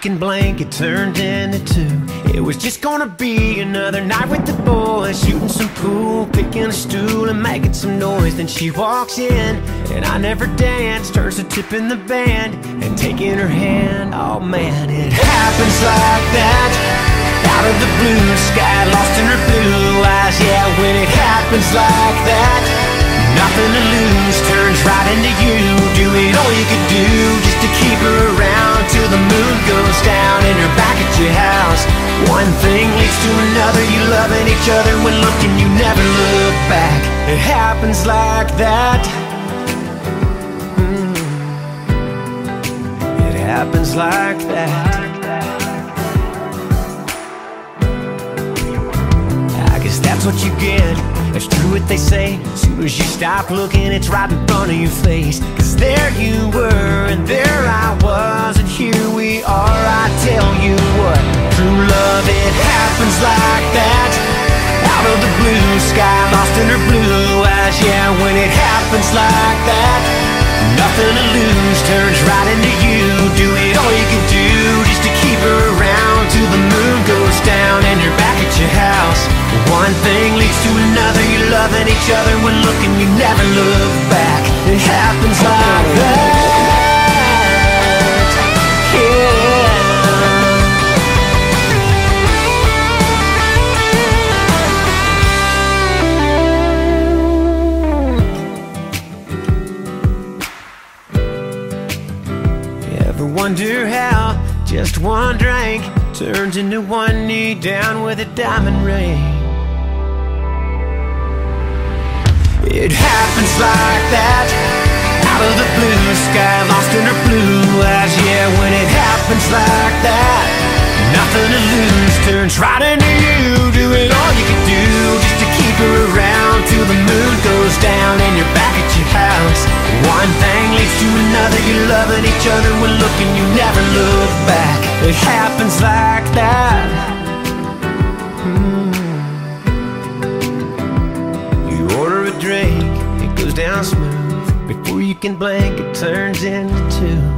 can blink, it turned into two. It was just gonna be another night with the boys, shooting some pool, picking a stool, and making some noise. Then she walks in, and I never danced. Turns to in the band and taking her hand. Oh man, it happens like that. Out of the blue sky, lost in her blue eyes. Yeah, when it happens like that, nothing to lose turns right into you. Doing all you could do just to keep her each other when looking, you never look back. It happens like that. Mm. It happens like that. I guess that's what you get. It's true what they say. Soon as you stop looking, it's right in front of your face. Cause there you were, and there I was, and here we are. I tell you what, true love, it happens like that. Of the blue sky, lost in her blue eyes. Yeah, when it happens like that, nothing to lose turns right into you. Do it all you can do just to keep her around till the moon goes down and you're back at your house. One thing leads to another, you're loving each other when looking, you never look back. It happens like that. Ever wonder how just one drink turns into one knee down with a diamond ring? It happens like that. Out of the blue sky, lost in her blue eyes Yeah, when it happens like that Nothing to lose. Turns right into you Doing all you can do just to keep her around Till the moon goes down and you're back at your house. One thing leads to another, you're loving each other When looking, you never look back It happens like that hmm. You order a drink, it goes down smooth. Before you can blink, it turns into two.